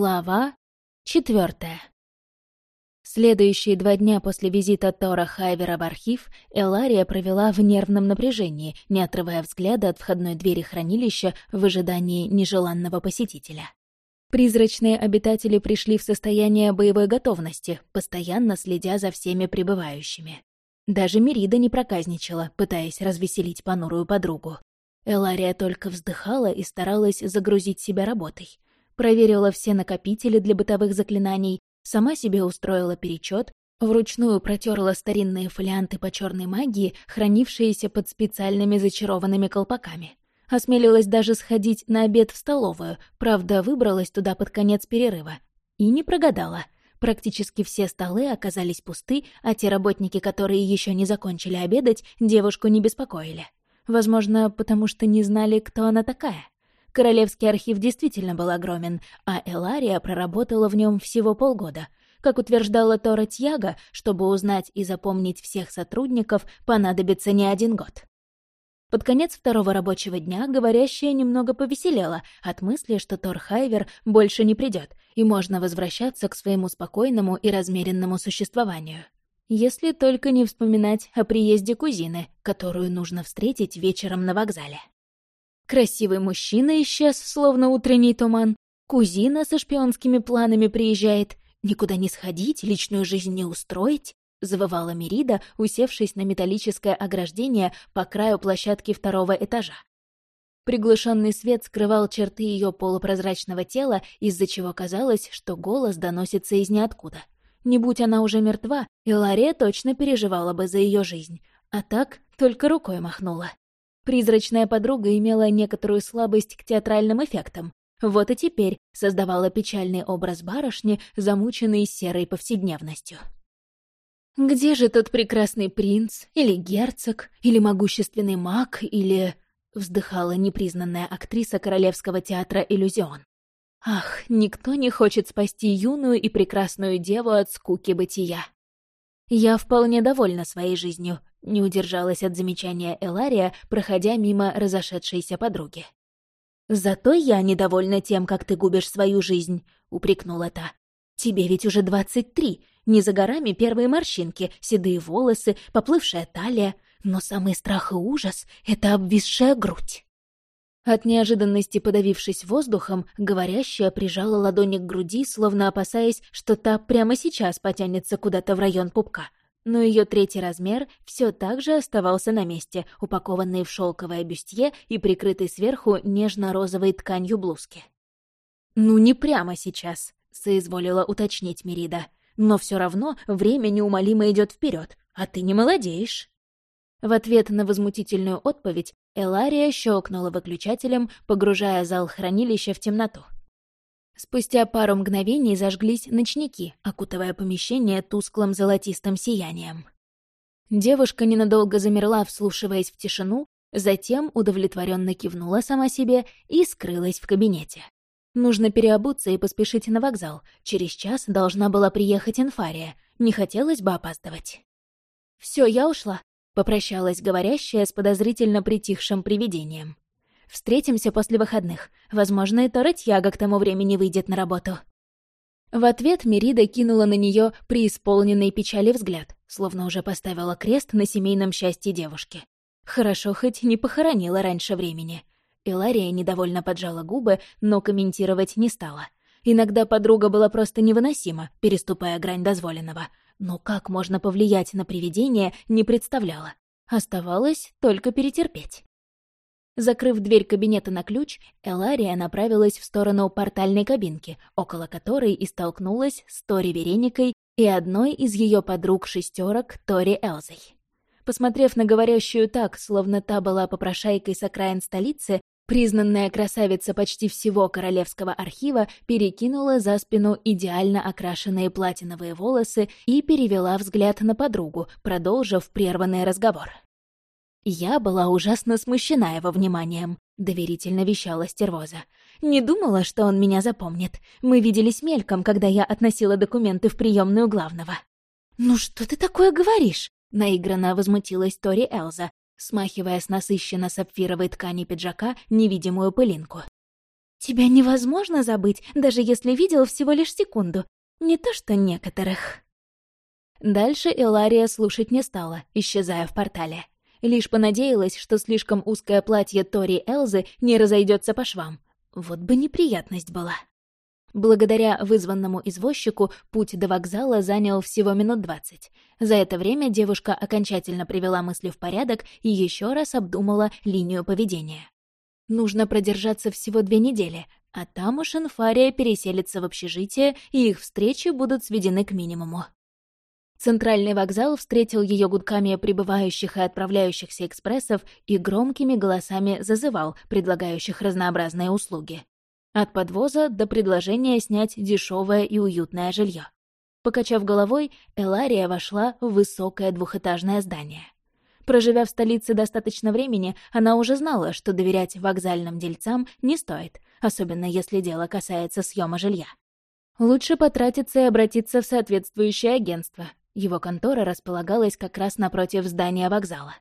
Глава четвертая. Следующие два дня после визита Тора Хайвера в архив Элария провела в нервном напряжении, не отрывая взгляда от входной двери хранилища в ожидании нежеланного посетителя. Призрачные обитатели пришли в состояние боевой готовности, постоянно следя за всеми прибывающими. Даже Мерида не проказничала, пытаясь развеселить понурую подругу. Элария только вздыхала и старалась загрузить себя работой. Проверила все накопители для бытовых заклинаний, сама себе устроила перечет, вручную протерла старинные фолианты по черной магии, хранившиеся под специальными зачарованными колпаками. Осмелилась даже сходить на обед в столовую, правда, выбралась туда под конец перерыва. И не прогадала. Практически все столы оказались пусты, а те работники, которые еще не закончили обедать, девушку не беспокоили. Возможно, потому что не знали, кто она такая. Королевский архив действительно был огромен, а Элария проработала в нем всего полгода. Как утверждала Тора Тьяга, чтобы узнать и запомнить всех сотрудников, понадобится не один год. Под конец второго рабочего дня говорящая немного повеселела от мысли, что Тор Хайвер больше не придет, и можно возвращаться к своему спокойному и размеренному существованию. Если только не вспоминать о приезде кузины, которую нужно встретить вечером на вокзале. Красивый мужчина исчез, словно утренний туман. Кузина со шпионскими планами приезжает. Никуда не сходить, личную жизнь не устроить. — завывала Мерида, усевшись на металлическое ограждение по краю площадки второго этажа. Приглушенный свет скрывал черты ее полупрозрачного тела, из-за чего казалось, что голос доносится из ниоткуда. Не будь она уже мертва, Илария точно переживала бы за ее жизнь, а так только рукой махнула. Призрачная подруга имела некоторую слабость к театральным эффектам, вот и теперь создавала печальный образ барышни, замученной серой повседневностью. Где же тот прекрасный принц, или герцог, или могущественный маг, или... Вздыхала непризнанная актриса Королевского театра «Иллюзион». Ах, никто не хочет спасти юную и прекрасную деву от скуки бытия. Я вполне довольна своей жизнью, не удержалась от замечания Элария, проходя мимо разошедшейся подруги. «Зато я недовольна тем, как ты губишь свою жизнь», — упрекнула та. «Тебе ведь уже двадцать три, не за горами первые морщинки, седые волосы, поплывшая талия, но самый страх и ужас — это обвисшая грудь. От неожиданности подавившись воздухом, говорящая прижала ладони к груди, словно опасаясь, что та прямо сейчас потянется куда-то в район пупка. Но ее третий размер все так же оставался на месте, упакованный в шелковое бюстье и прикрытый сверху нежно-розовой тканью блузки. «Ну, не прямо сейчас», — соизволила уточнить Мерида но все равно время неумолимо идет вперед, а ты не молодеешь. В ответ на возмутительную отповедь Элария щелкнула выключателем, погружая зал хранилища в темноту. Спустя пару мгновений зажглись ночники, окутывая помещение тусклым золотистым сиянием. Девушка ненадолго замерла, вслушиваясь в тишину, затем удовлетворенно кивнула сама себе и скрылась в кабинете. Нужно переобуться и поспешить на вокзал. Через час должна была приехать инфария. Не хотелось бы опаздывать. Все, я ушла», — попрощалась говорящая с подозрительно притихшим привидением. «Встретимся после выходных. Возможно, и Торотьяга к тому времени выйдет на работу». В ответ Мерида кинула на нее преисполненный печали взгляд, словно уже поставила крест на семейном счастье девушки. Хорошо хоть не похоронила раньше времени. Илария недовольно поджала губы, но комментировать не стала. Иногда подруга была просто невыносима, переступая грань дозволенного. Но как можно повлиять на привидение, не представляла. Оставалось только перетерпеть. Закрыв дверь кабинета на ключ, Элария направилась в сторону портальной кабинки, около которой и столкнулась с Тори Вереникой и одной из ее подруг шестерок Тори Элзой. Посмотрев на говорящую так, словно та была попрошайкой с окраин столицы, Признанная красавица почти всего королевского архива перекинула за спину идеально окрашенные платиновые волосы и перевела взгляд на подругу, продолжив прерванный разговор. «Я была ужасно смущена его вниманием», — доверительно вещала Стервоза. «Не думала, что он меня запомнит. Мы виделись мельком, когда я относила документы в приемную главного». «Ну что ты такое говоришь?» — наигранно возмутилась Тори Элза, смахивая с насыщенно сапфировой ткани пиджака невидимую пылинку. «Тебя невозможно забыть, даже если видел всего лишь секунду. Не то что некоторых». Дальше Элария слушать не стала, исчезая в портале. Лишь понадеялась, что слишком узкое платье Тори Элзы не разойдется по швам. Вот бы неприятность была. Благодаря вызванному извозчику путь до вокзала занял всего минут двадцать. За это время девушка окончательно привела мысли в порядок и еще раз обдумала линию поведения. Нужно продержаться всего две недели, а там уж инфария переселится в общежитие, и их встречи будут сведены к минимуму. Центральный вокзал встретил ее гудками прибывающих и отправляющихся экспрессов и громкими голосами зазывал, предлагающих разнообразные услуги. От подвоза до предложения снять дешевое и уютное жилье. Покачав головой, Элария вошла в высокое двухэтажное здание. Проживя в столице достаточно времени, она уже знала, что доверять вокзальным дельцам не стоит, особенно если дело касается съема жилья. Лучше потратиться и обратиться в соответствующее агентство, его контора располагалась как раз напротив здания вокзала.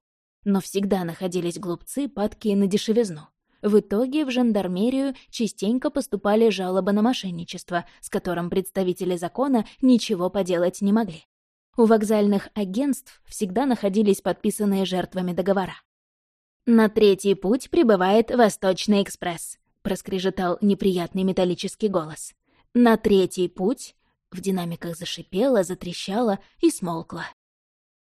Но всегда находились глупцы, падкие на дешевизну. В итоге в жандармерию частенько поступали жалобы на мошенничество, с которым представители закона ничего поделать не могли. У вокзальных агентств всегда находились подписанные жертвами договора. «На третий путь прибывает Восточный экспресс», — проскрежетал неприятный металлический голос. «На третий путь в динамиках зашипела, затрещала и смолкла.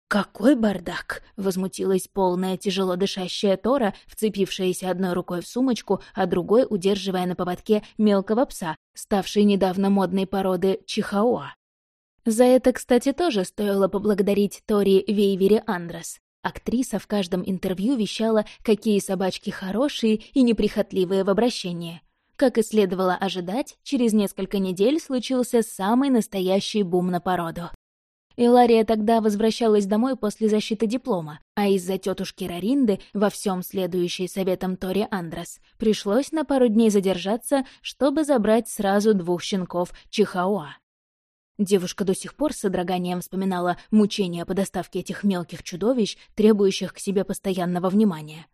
«Какой бардак!» — возмутилась полная тяжело дышащая Тора, вцепившаяся одной рукой в сумочку, а другой удерживая на поводке мелкого пса, ставшей недавно модной породы чихауа. За это, кстати, тоже стоило поблагодарить Тори Вейвери Андрес. Актриса в каждом интервью вещала, какие собачки хорошие и неприхотливые в обращении. Как и следовало ожидать, через несколько недель случился самый настоящий бум на породу. Илария тогда возвращалась домой после защиты диплома, а из-за тетушки Раринды, во всем следующей советом Тори Андрес, пришлось на пару дней задержаться, чтобы забрать сразу двух щенков Чихауа. Девушка до сих пор с содроганием вспоминала мучения по доставке этих мелких чудовищ, требующих к себе постоянного внимания.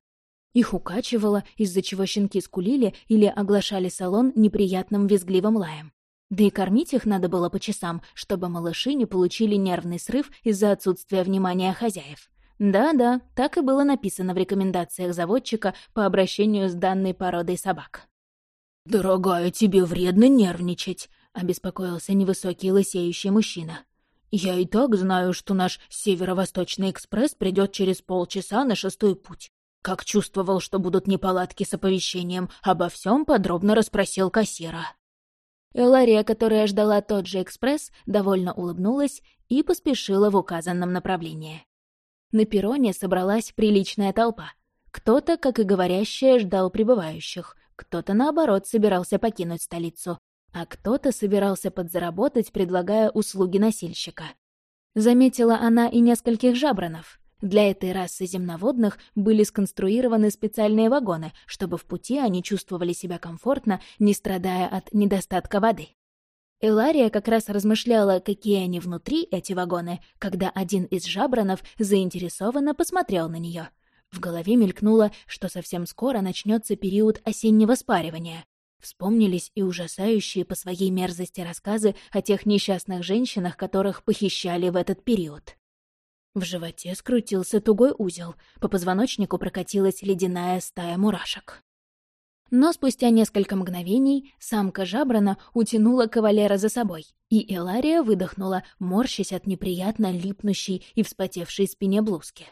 Их укачивало, из-за чего щенки скулили или оглашали салон неприятным визгливым лаем. Да и кормить их надо было по часам, чтобы малыши не получили нервный срыв из-за отсутствия внимания хозяев. Да-да, так и было написано в рекомендациях заводчика по обращению с данной породой собак. «Дорогая, тебе вредно нервничать», — обеспокоился невысокий лысеющий мужчина. «Я и так знаю, что наш северо-восточный экспресс придет через полчаса на шестой путь. Как чувствовал, что будут неполадки с оповещением, обо всем подробно расспросил кассира. Элария, которая ждала тот же экспресс, довольно улыбнулась и поспешила в указанном направлении. На перроне собралась приличная толпа. Кто-то, как и говорящая, ждал прибывающих, кто-то, наоборот, собирался покинуть столицу, а кто-то собирался подзаработать, предлагая услуги носильщика. Заметила она и нескольких жабранов. Для этой расы земноводных были сконструированы специальные вагоны, чтобы в пути они чувствовали себя комфортно, не страдая от недостатка воды. Элария как раз размышляла, какие они внутри, эти вагоны, когда один из жабранов заинтересованно посмотрел на нее. В голове мелькнуло, что совсем скоро начнется период осеннего спаривания. Вспомнились и ужасающие по своей мерзости рассказы о тех несчастных женщинах, которых похищали в этот период. В животе скрутился тугой узел, по позвоночнику прокатилась ледяная стая мурашек. Но спустя несколько мгновений самка Жабрана утянула кавалера за собой, и Элария выдохнула, морщась от неприятно липнущей и вспотевшей спине блузки.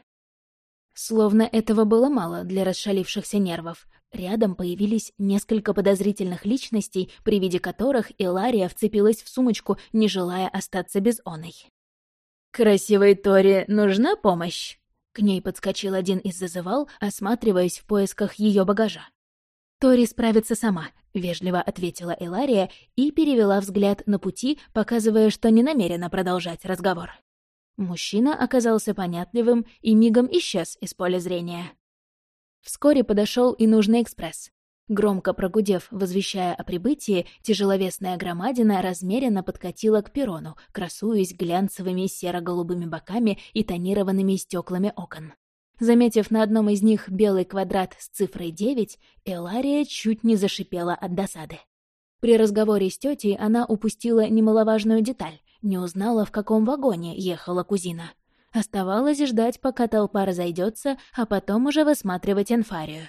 Словно этого было мало для расшалившихся нервов, рядом появились несколько подозрительных личностей, при виде которых Элария вцепилась в сумочку, не желая остаться без оной. «Красивой Тори нужна помощь?» К ней подскочил один из зазывал, осматриваясь в поисках ее багажа. «Тори справится сама», — вежливо ответила Элария и перевела взгляд на пути, показывая, что не намерена продолжать разговор. Мужчина оказался понятливым и мигом исчез из поля зрения. Вскоре подошел и нужный экспресс. Громко прогудев, возвещая о прибытии, тяжеловесная громадина размеренно подкатила к перрону, красуясь глянцевыми серо-голубыми боками и тонированными стеклами окон. Заметив на одном из них белый квадрат с цифрой 9, Элария чуть не зашипела от досады. При разговоре с тетей она упустила немаловажную деталь, не узнала, в каком вагоне ехала кузина. Оставалось ждать, пока толпа разойдется, а потом уже высматривать инфарию.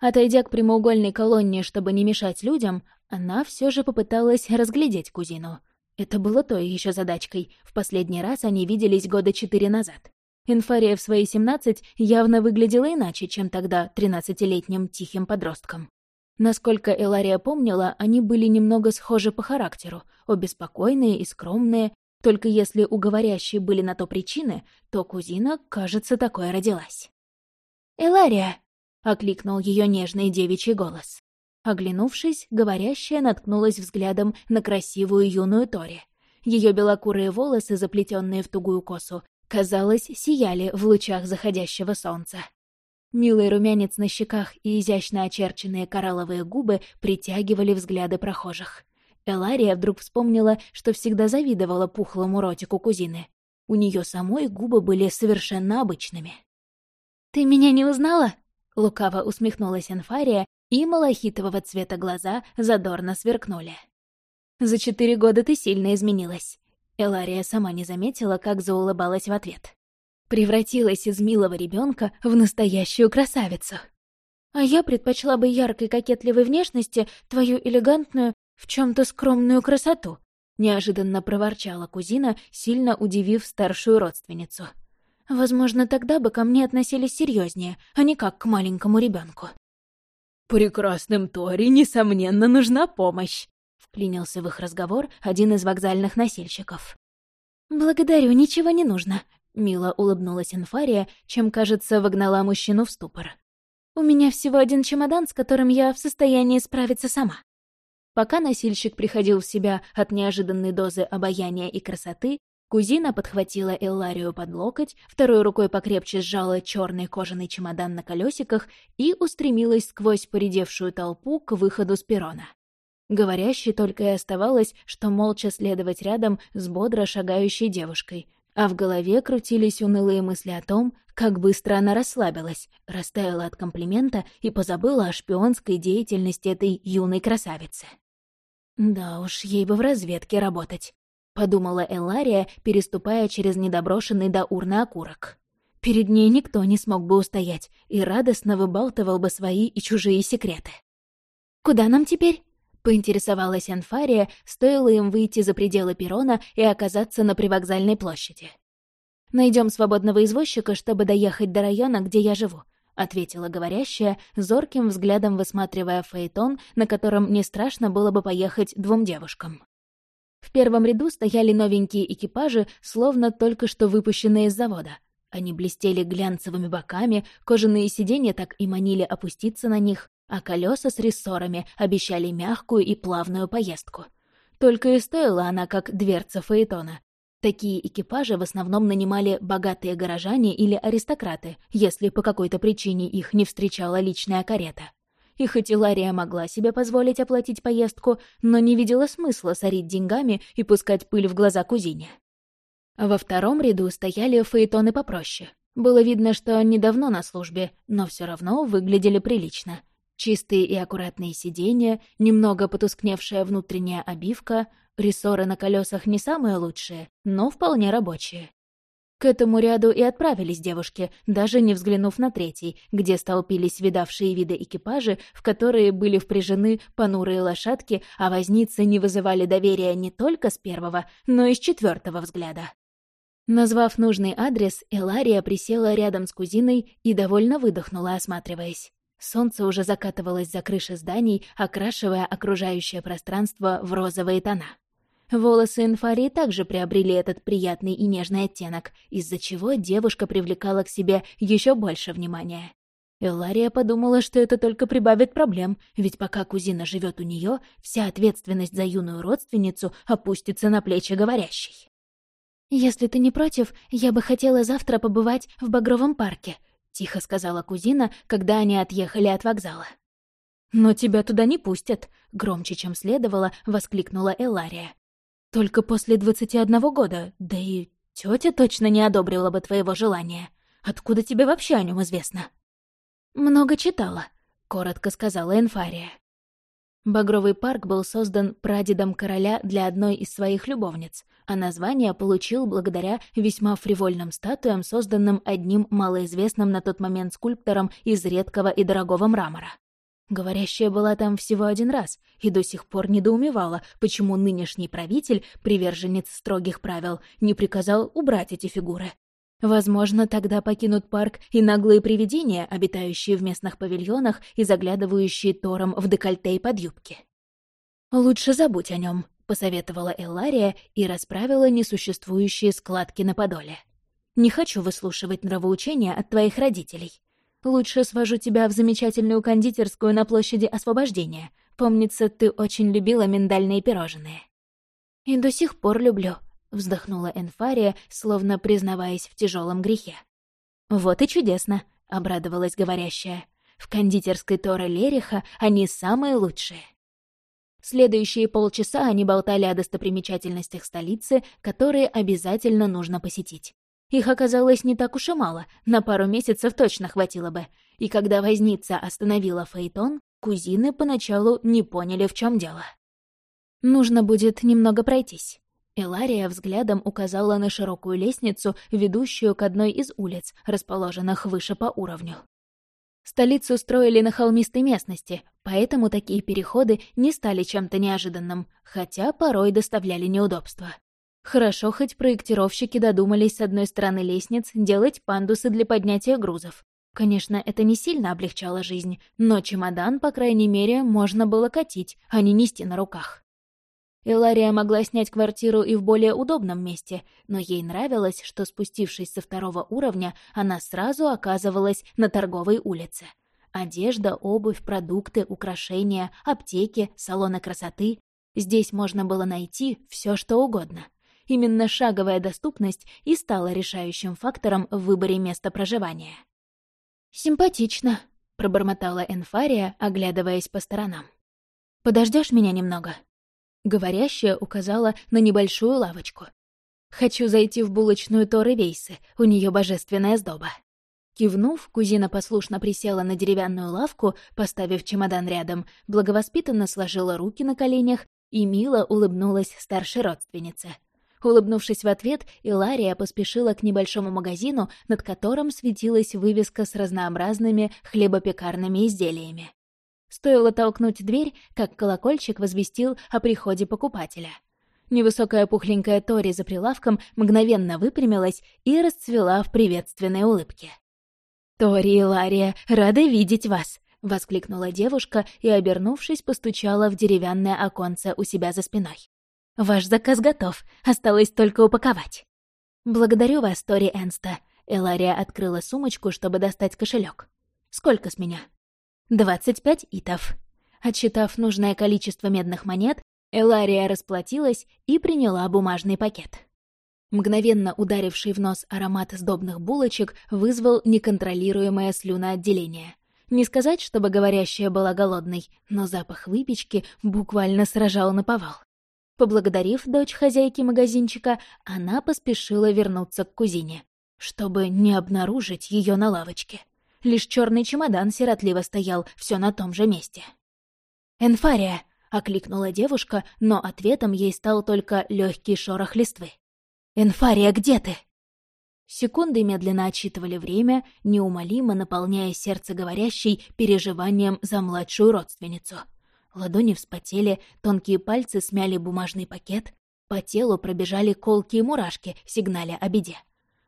Отойдя к прямоугольной колонне, чтобы не мешать людям, она все же попыталась разглядеть кузину. Это было той еще задачкой. В последний раз они виделись года четыре назад. Инфария в свои семнадцать явно выглядела иначе, чем тогда тринадцатилетним тихим подростком. Насколько Элария помнила, они были немного схожи по характеру, обе спокойные и скромные, только если у говорящей были на то причины, то кузина, кажется, такое родилась. «Элария!» — окликнул ее нежный девичий голос. Оглянувшись, говорящая наткнулась взглядом на красивую юную Тори. Ее белокурые волосы, заплетенные в тугую косу, казалось, сияли в лучах заходящего солнца. Милый румянец на щеках и изящно очерченные коралловые губы притягивали взгляды прохожих. Элария вдруг вспомнила, что всегда завидовала пухлому ротику кузины. У нее самой губы были совершенно обычными. «Ты меня не узнала?» — лукаво усмехнулась Энфария, и малахитового цвета глаза задорно сверкнули. «За четыре года ты сильно изменилась. Элария сама не заметила, как заулыбалась в ответ. Превратилась из милого ребенка в настоящую красавицу. А я предпочла бы яркой кокетливой внешности твою элегантную, в чем то скромную красоту, неожиданно проворчала кузина, сильно удивив старшую родственницу. Возможно, тогда бы ко мне относились серьезнее, а не как к маленькому ребенку. Прекрасным Тори, несомненно, нужна помощь, Вклинился в их разговор один из вокзальных носильщиков. «Благодарю, ничего не нужно», — мило улыбнулась Инфария, чем, кажется, вогнала мужчину в ступор. «У меня всего один чемодан, с которым я в состоянии справиться сама». Пока носильщик приходил в себя от неожиданной дозы обаяния и красоты, кузина подхватила Элларию под локоть, второй рукой покрепче сжала черный кожаный чемодан на колесиках и устремилась сквозь поредевшую толпу к выходу с перрона. Говорящей только и оставалось, что молча следовать рядом с бодро шагающей девушкой, а в голове крутились унылые мысли о том, как быстро она расслабилась, растаяла от комплимента и позабыла о шпионской деятельности этой юной красавицы. «Да уж, ей бы в разведке работать», — подумала Элария, переступая через недоброшенный до урны окурок. Перед ней никто не смог бы устоять и радостно выбалтывал бы свои и чужие секреты. «Куда нам теперь?» — поинтересовалась Анфария, стоило им выйти за пределы перрона и оказаться на привокзальной площади. Найдем свободного извозчика, чтобы доехать до района, где я живу», — ответила говорящая, зорким взглядом высматривая фаэтон, на котором не страшно было бы поехать двум девушкам. В первом ряду стояли новенькие экипажи, словно только что выпущенные из завода. Они блестели глянцевыми боками, кожаные сиденья так и манили опуститься на них, а колеса с рессорами обещали мягкую и плавную поездку. Только и стоила она, как дверца Фаэтона. Такие экипажи в основном нанимали богатые горожане или аристократы, если по какой-то причине их не встречала личная карета. И хоть Илария могла себе позволить оплатить поездку, но не видела смысла сорить деньгами и пускать пыль в глаза кузине. Во втором ряду стояли фаэтоны попроще. Было видно, что они давно на службе, но все равно выглядели прилично. Чистые и аккуратные сиденья, немного потускневшая внутренняя обивка, рессоры на колесах не самые лучшие, но вполне рабочие. К этому ряду и отправились девушки, даже не взглянув на третий, где столпились видавшие виды экипажи, в которые были впряжены понурые лошадки, а возницы не вызывали доверия не только с первого, но и с четвертого взгляда. Назвав нужный адрес, Элария присела рядом с кузиной и довольно выдохнула, осматриваясь. Солнце уже закатывалось за крыши зданий, окрашивая окружающее пространство в розовые тона. Волосы Инфарии также приобрели этот приятный и нежный оттенок, из-за чего девушка привлекала к себе еще больше внимания. Эллария подумала, что это только прибавит проблем, ведь пока кузина живет у нее, вся ответственность за юную родственницу опустится на плечи говорящей. «Если ты не против, я бы хотела завтра побывать в Багровом парке», — тихо сказала кузина, когда они отъехали от вокзала. «Но тебя туда не пустят», — громче, чем следовало, воскликнула Элария. «Только после двадцати одного года, да и тетя точно не одобрила бы твоего желания. Откуда тебе вообще о нем известно?» «Много читала», — коротко сказала Энфария. Багровый парк был создан прадедом короля для одной из своих любовниц, а название получил благодаря весьма фривольным статуям, созданным одним малоизвестным на тот момент скульптором из редкого и дорогого мрамора. Говорящая была там всего один раз и до сих пор недоумевала, почему нынешний правитель, приверженец строгих правил, не приказал убрать эти фигуры. Возможно, тогда покинут парк и наглые привидения, обитающие в местных павильонах и заглядывающие Тором в декольте и под юбки. «Лучше забудь о нем, посоветовала Эллария и расправила несуществующие складки на подоле. «Не хочу выслушивать нравоучения от твоих родителей. Лучше свожу тебя в замечательную кондитерскую на площади Освобождения. Помнится, ты очень любила миндальные пирожные». «И до сих пор люблю», — вздохнула Энфария, словно признаваясь в тяжелом грехе. «Вот и чудесно», — обрадовалась говорящая. «В кондитерской Тора Лериха они самые лучшие». Следующие полчаса они болтали о достопримечательностях столицы, которые обязательно нужно посетить. Их оказалось не так уж и мало, на пару месяцев точно хватило бы. И когда возница остановила Фейтон, кузины поначалу не поняли, в чем дело. «Нужно будет немного пройтись», Элария взглядом указала на широкую лестницу, ведущую к одной из улиц, расположенных выше по уровню. Столицу строили на холмистой местности, поэтому такие переходы не стали чем-то неожиданным, хотя порой доставляли неудобства. Хорошо, хоть проектировщики додумались с одной стороны лестниц делать пандусы для поднятия грузов. Конечно, это не сильно облегчало жизнь, но чемодан, по крайней мере, можно было катить, а не нести на руках. Илария могла снять квартиру и в более удобном месте, но ей нравилось, что, спустившись со второго уровня, она сразу оказывалась на торговой улице. Одежда, обувь, продукты, украшения, аптеки, салоны красоты. Здесь можно было найти все, что угодно. Именно шаговая доступность и стала решающим фактором в выборе места проживания. «Симпатично», — пробормотала Энфария, оглядываясь по сторонам. Подождешь меня немного?» Говорящая указала на небольшую лавочку. «Хочу зайти в булочную Торы Вейсы, у нее божественная сдоба». Кивнув, кузина послушно присела на деревянную лавку, поставив чемодан рядом, благовоспитанно сложила руки на коленях и мило улыбнулась старшей родственнице. Улыбнувшись в ответ, Илария поспешила к небольшому магазину, над которым светилась вывеска с разнообразными хлебопекарными изделиями. Стоило толкнуть дверь, как колокольчик возвестил о приходе покупателя. Невысокая пухленькая Тори за прилавком мгновенно выпрямилась и расцвела в приветственной улыбке. «Тори и Лария, рада видеть вас!» — воскликнула девушка и, обернувшись, постучала в деревянное оконце у себя за спиной. «Ваш заказ готов, осталось только упаковать». «Благодарю вас, Тори Энста». Элария открыла сумочку, чтобы достать кошелек. «Сколько с меня?» Двадцать пять итов. Отсчитав нужное количество медных монет, Элария расплатилась и приняла бумажный пакет. Мгновенно ударивший в нос аромат сдобных булочек вызвал неконтролируемое слюноотделение. Не сказать, чтобы говорящая была голодной, но запах выпечки буквально сражал на повал. Поблагодарив дочь хозяйки магазинчика, она поспешила вернуться к кузине, чтобы не обнаружить ее на лавочке лишь черный чемодан сиротливо стоял все на том же месте. «Энфария!» — окликнула девушка, но ответом ей стал только легкий шорох листвы. «Энфария, где ты?» Секунды медленно отсчитывали время, неумолимо наполняя сердце говорящей переживанием за младшую родственницу. Ладони вспотели, тонкие пальцы смяли бумажный пакет, по телу пробежали колки и мурашки, сигналя о беде.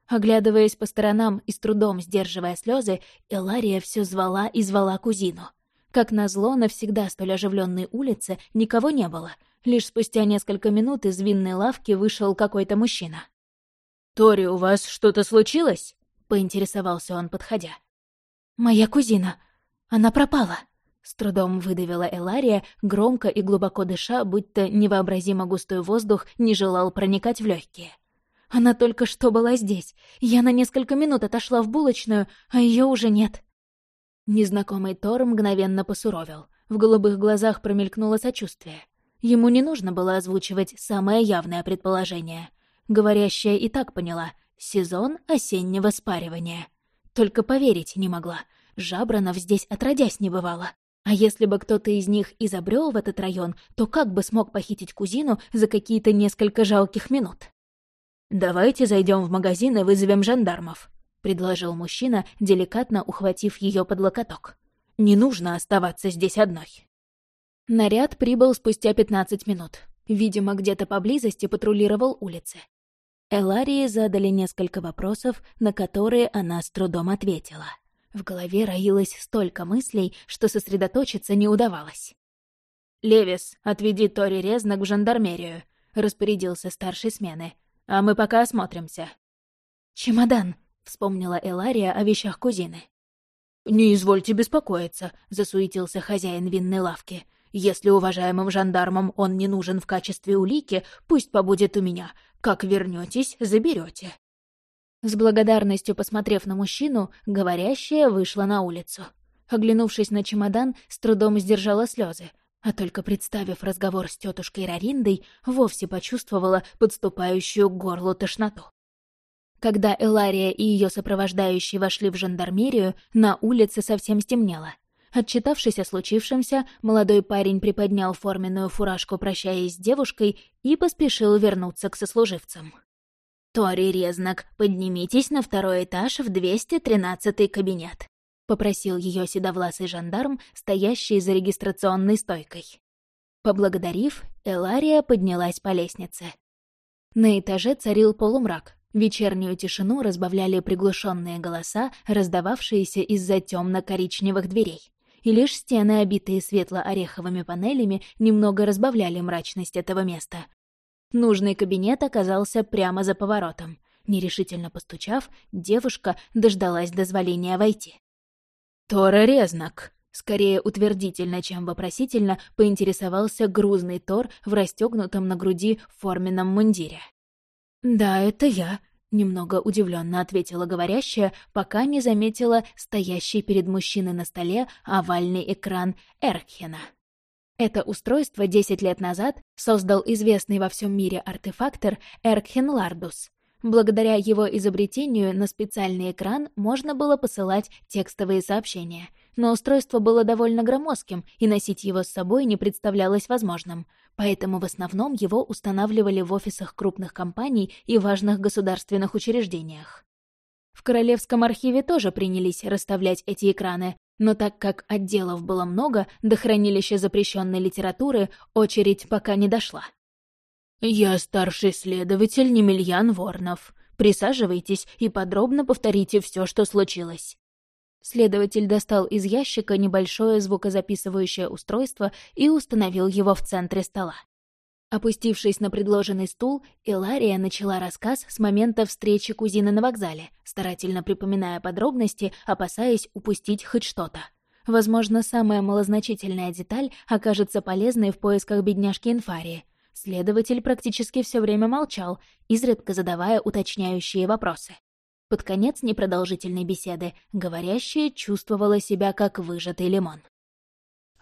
Оглядываясь по сторонам и с трудом сдерживая слезы, Элария все звала и звала кузину. Как назло, на всегда столь оживленной улице никого не было. Лишь спустя несколько минут из винной лавки вышел какой-то мужчина. «Тори, у вас что-то случилось?» — поинтересовался он, подходя. «Моя кузина. Она пропала», — с трудом выдавила Элария, громко и глубоко дыша, будто невообразимо густой воздух не желал проникать в легкие. Она только что была здесь. Я на несколько минут отошла в булочную, а ее уже нет». Незнакомый Тор мгновенно посуровил. В голубых глазах промелькнуло сочувствие. Ему не нужно было озвучивать самое явное предположение. Говорящая и так поняла — сезон осеннего спаривания. Только поверить не могла. Жабранов здесь отродясь не бывало. А если бы кто-то из них изобрел в этот район, то как бы смог похитить кузину за какие-то несколько жалких минут? «Давайте зайдем в магазин и вызовем жандармов», — предложил мужчина, деликатно ухватив ее под локоток. «Не нужно оставаться здесь одной». Наряд прибыл спустя пятнадцать минут. Видимо, где-то поблизости патрулировал улицы. Эларии задали несколько вопросов, на которые она с трудом ответила. В голове роилось столько мыслей, что сосредоточиться не удавалось. «Левис, отведи Тори Резнак в жандармерию», — распорядился старшей смены. «А мы пока осмотримся». «Чемодан», — вспомнила Элария о вещах кузины. «Не извольте беспокоиться», — засуетился хозяин винной лавки. «Если уважаемым жандармам он не нужен в качестве улики, пусть побудет у меня. Как вернетесь, заберете. С благодарностью посмотрев на мужчину, говорящая вышла на улицу. Оглянувшись на чемодан, с трудом сдержала слезы, а только представив разговор с тетушкой Рариндой, вовсе почувствовала подступающую к горлу тошноту. Когда Элария и ее сопровождающие вошли в жандармерию, на улице совсем стемнело. Отчитавшись о случившемся, молодой парень приподнял форменную фуражку, прощаясь с девушкой, и поспешил вернуться к сослуживцам. «Тори Резнак, поднимитесь на второй этаж в 213-й кабинет», — попросил ее седовласый жандарм, стоящий за регистрационной стойкой. Поблагодарив, Элария поднялась по лестнице. На этаже царил полумрак. Вечернюю тишину разбавляли приглушенные голоса, раздававшиеся из-за темно-коричневых дверей. И лишь стены, обитые светло-ореховыми панелями, немного разбавляли мрачность этого места. Нужный кабинет оказался прямо за поворотом. Нерешительно постучав, девушка дождалась дозволения войти. «Тора Резнак!» Скорее утвердительно, чем вопросительно, поинтересовался грузный Тор в расстегнутом на груди форменном мундире. «Да, это я», — немного удивленно ответила говорящая, пока не заметила стоящий перед мужчиной на столе овальный экран Эркхена. Это устройство 10 лет назад создал известный во всем мире артефактор Эркхен Лардус. Благодаря его изобретению на специальный экран можно было посылать текстовые сообщения. Но устройство было довольно громоздким, и носить его с собой не представлялось возможным. Поэтому в основном его устанавливали в офисах крупных компаний и важных государственных учреждениях. В Королевском архиве тоже принялись расставлять эти экраны, но так как отделов было много, до хранилища запрещенной литературы очередь пока не дошла. «Я старший следователь Немельян Ворнов. Присаживайтесь и подробно повторите все, что случилось». Следователь достал из ящика небольшое звукозаписывающее устройство и установил его в центре стола. Опустившись на предложенный стул, Илария начала рассказ с момента встречи кузины на вокзале, старательно припоминая подробности, опасаясь упустить хоть что-то. Возможно, самая малозначительная деталь окажется полезной в поисках бедняжки Инфарии. Следователь практически все время молчал, изредка задавая уточняющие вопросы. Под конец непродолжительной беседы говорящая чувствовала себя как выжатый лимон.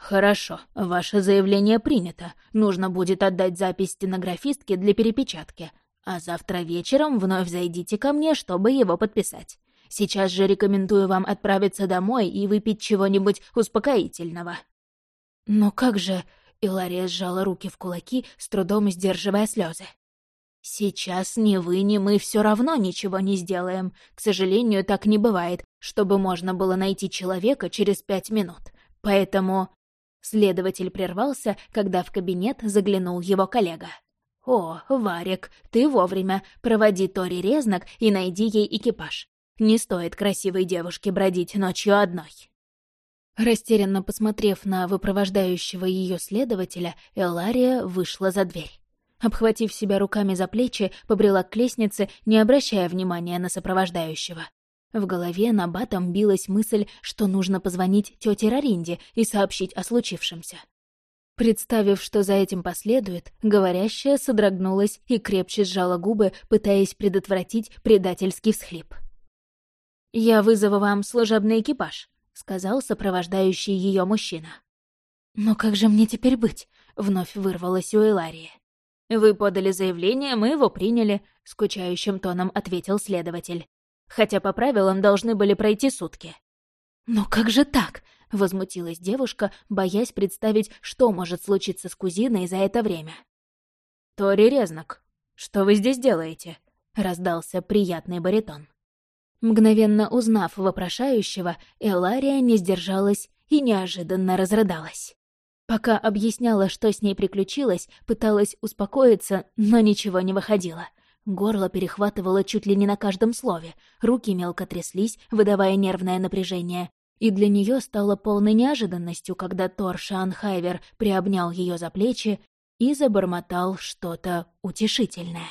«Хорошо, ваше заявление принято. Нужно будет отдать запись стенографистке для перепечатки. А завтра вечером вновь зайдите ко мне, чтобы его подписать. Сейчас же рекомендую вам отправиться домой и выпить чего-нибудь успокоительного». «Но как же...» — Илария сжала руки в кулаки, с трудом сдерживая слезы. «Сейчас ни вы, ни мы все равно ничего не сделаем. К сожалению, так не бывает, чтобы можно было найти человека через пять минут. Поэтому Следователь прервался, когда в кабинет заглянул его коллега. «О, Варик, ты вовремя. Проводи Тори Резнак и найди ей экипаж. Не стоит красивой девушке бродить ночью одной». Растерянно посмотрев на выпровождающего ее следователя, Элария вышла за дверь. Обхватив себя руками за плечи, побрела к лестнице, не обращая внимания на сопровождающего. В голове на батом билась мысль, что нужно позвонить тете Раринде и сообщить о случившемся. Представив, что за этим последует, говорящая содрогнулась и крепче сжала губы, пытаясь предотвратить предательский всхлип. «Я вызову вам служебный экипаж», — сказал сопровождающий ее мужчина. «Но как же мне теперь быть?» — вновь вырвалась у Эларии. «Вы подали заявление, мы его приняли», — скучающим тоном ответил следователь. Хотя по правилам должны были пройти сутки». «Но как же так?» — возмутилась девушка, боясь представить, что может случиться с кузиной за это время. «Тори Резнак, что вы здесь делаете?» — раздался приятный баритон. Мгновенно узнав вопрошающего, Элария не сдержалась и неожиданно разрыдалась. Пока объясняла, что с ней приключилось, пыталась успокоиться, но ничего не выходило. Горло перехватывало чуть ли не на каждом слове, руки мелко тряслись, выдавая нервное напряжение. И для нее стало полной неожиданностью, когда Тор Шанхайвер приобнял ее за плечи и забормотал что-то утешительное.